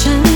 ฉั